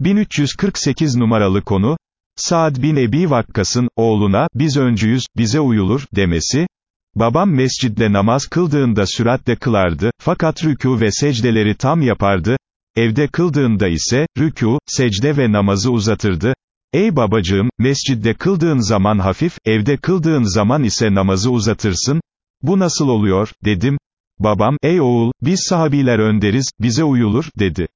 1348 numaralı konu, Saad bin Ebi Vakkas'ın, oğluna, biz öncüyüz, bize uyulur, demesi, babam mescidde namaz kıldığında süratle kılardı, fakat rükû ve secdeleri tam yapardı, evde kıldığında ise, rükû, secde ve namazı uzatırdı, ey babacığım, mescidde kıldığın zaman hafif, evde kıldığın zaman ise namazı uzatırsın, bu nasıl oluyor, dedim, babam, ey oğul, biz sahabiler önderiz, bize uyulur, dedi.